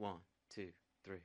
One, two, three.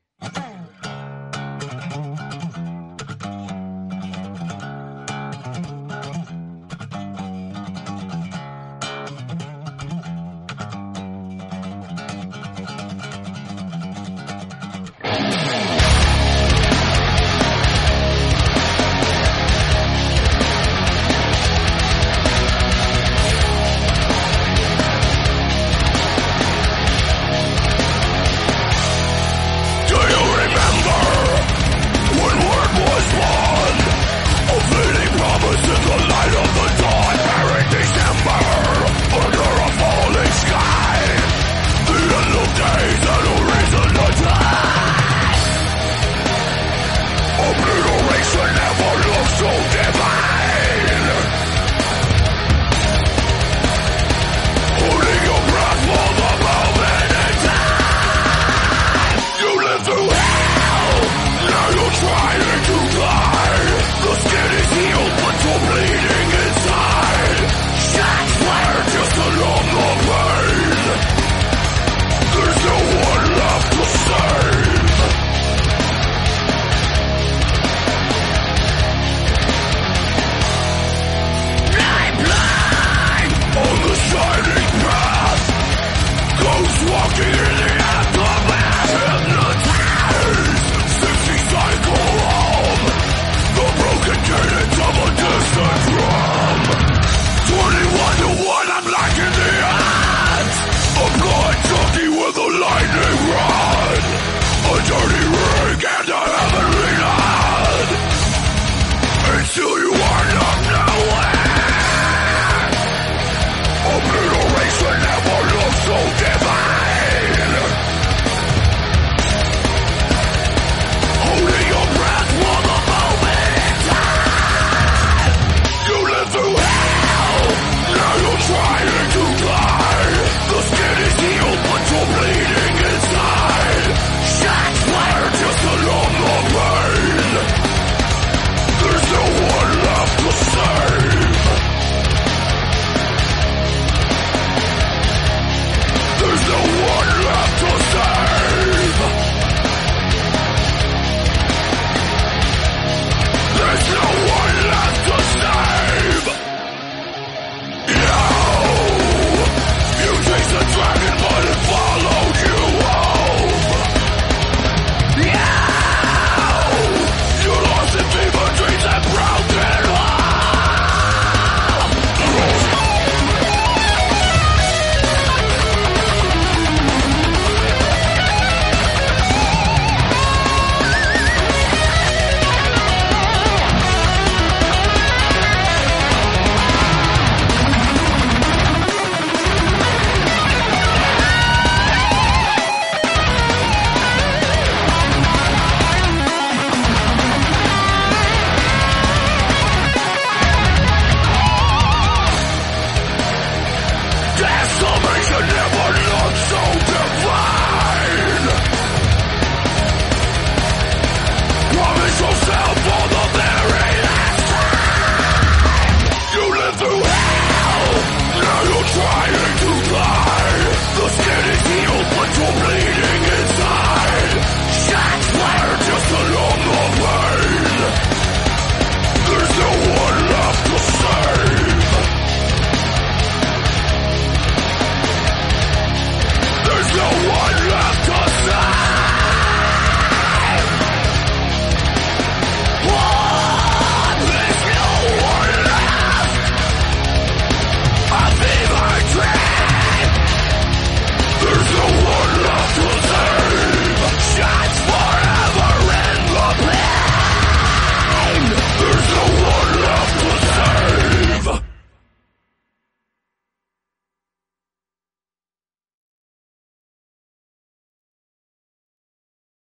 The dragon,